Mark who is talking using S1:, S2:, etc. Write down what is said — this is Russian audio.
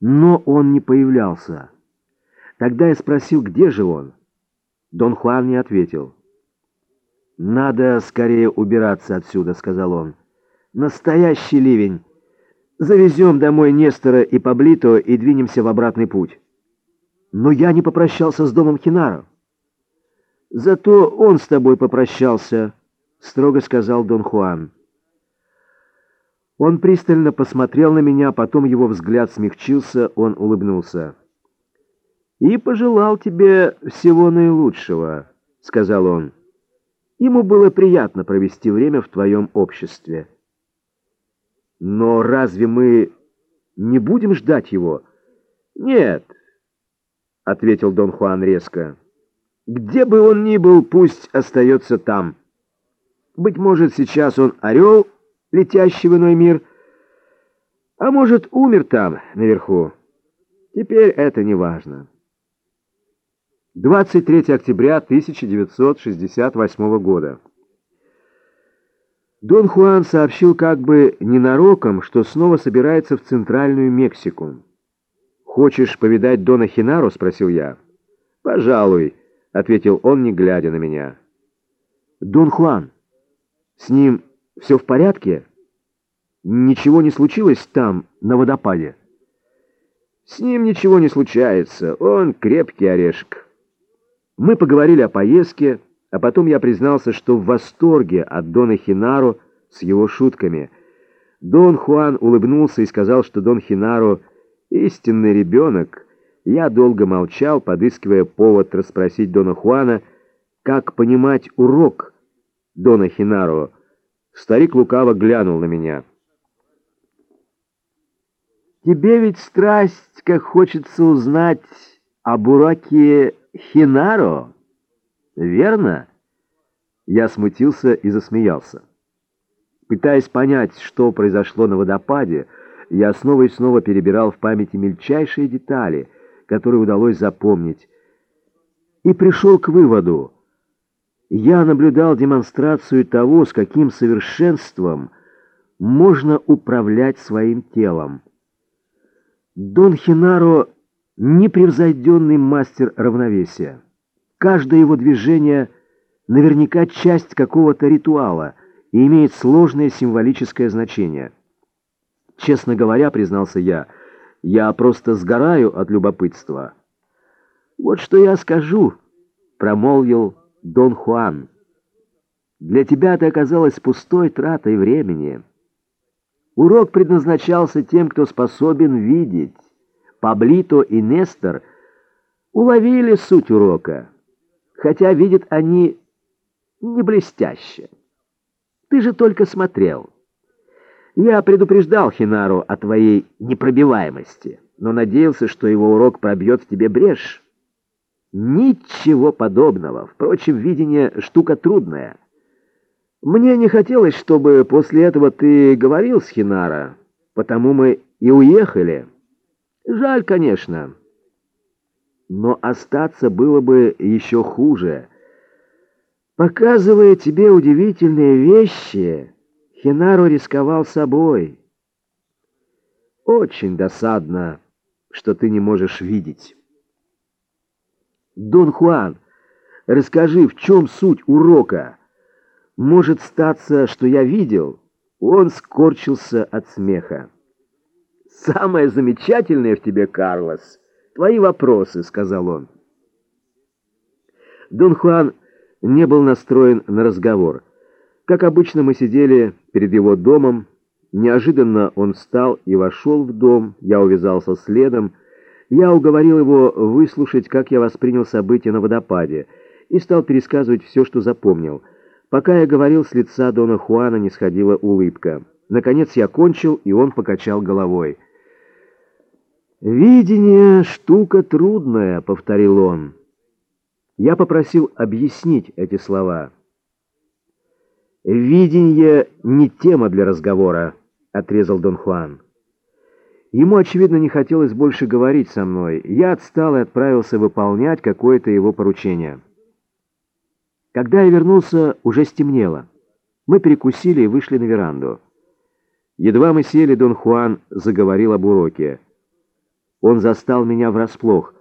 S1: Но он не появлялся. Тогда я спросил, где же он. Дон Хуан не ответил. «Надо скорее убираться отсюда», — сказал он. «Настоящий ливень. Завезем домой Нестора и Паблито и двинемся в обратный путь». «Но я не попрощался с домом Хинаро». «Зато он с тобой попрощался», — строго сказал Дон Хуан. Он пристально посмотрел на меня, потом его взгляд смягчился, он улыбнулся. «И пожелал тебе всего наилучшего», — сказал он. «Ему было приятно провести время в твоем обществе». «Но разве мы не будем ждать его?» «Нет», — ответил Дон Хуан резко. «Где бы он ни был, пусть остается там. Быть может, сейчас он орел, летящий в иной мир, а может, умер там, наверху. Теперь это не важно». 23 октября 1968 года. Дон Хуан сообщил как бы ненароком, что снова собирается в Центральную Мексику. «Хочешь повидать Дона Хинаро?» — спросил я. «Пожалуй», — ответил он, не глядя на меня. «Дон Хуан, с ним все в порядке? Ничего не случилось там, на водопаде?» «С ним ничего не случается, он крепкий орешек». Мы поговорили о поездке, а потом я признался, что в восторге от Дона Хинаро с его шутками. Дон Хуан улыбнулся и сказал, что Дон Хинаро — истинный ребенок. Я долго молчал, подыскивая повод расспросить Дона Хуана, как понимать урок Дона Хинаро. Старик лукаво глянул на меня. «Тебе ведь страсть, как хочется узнать об уроке Хинаро? Верно?» Я смутился и засмеялся. Пытаясь понять, что произошло на водопаде, я снова и снова перебирал в памяти мельчайшие детали, которые удалось запомнить, и пришел к выводу. Я наблюдал демонстрацию того, с каким совершенством можно управлять своим телом. Дон Хинаро непревзойденный мастер равновесия. Каждое его движение наверняка часть какого-то ритуала и имеет сложное символическое значение. Честно говоря, признался я, я просто сгораю от любопытства. «Вот что я скажу», — промолвил Дон Хуан. «Для тебя это оказалось пустой тратой времени. Урок предназначался тем, кто способен видеть». Паблито и Нестор уловили суть урока, хотя видят они не блестяще. Ты же только смотрел. Я предупреждал Хинару о твоей непробиваемости, но надеялся, что его урок пробьет в тебе брешь. Ничего подобного. Впрочем, видение — штука трудная. Мне не хотелось, чтобы после этого ты говорил с Хинара, потому мы и уехали». Жаль, конечно, но остаться было бы еще хуже. Показывая тебе удивительные вещи, Хинару рисковал собой. Очень досадно, что ты не можешь видеть. Дон Хуан, расскажи, в чем суть урока? Может статься, что я видел? Он скорчился от смеха. «Самое замечательное в тебе, Карлос, твои вопросы», — сказал он. Дон Хуан не был настроен на разговор. Как обычно, мы сидели перед его домом. Неожиданно он встал и вошел в дом. Я увязался следом. Я уговорил его выслушать, как я воспринял события на водопаде, и стал пересказывать все, что запомнил. Пока я говорил, с лица Дона Хуана не сходила улыбка. Наконец я кончил, и он покачал головой. «Видение — штука трудная», — повторил он. Я попросил объяснить эти слова. «Видение — не тема для разговора», — отрезал Дон Хуан. Ему, очевидно, не хотелось больше говорить со мной. Я отстал и отправился выполнять какое-то его поручение. Когда я вернулся, уже стемнело. Мы перекусили и вышли на веранду. Едва мы сели, Дон Хуан заговорил об уроке. Он застал меня врасплох.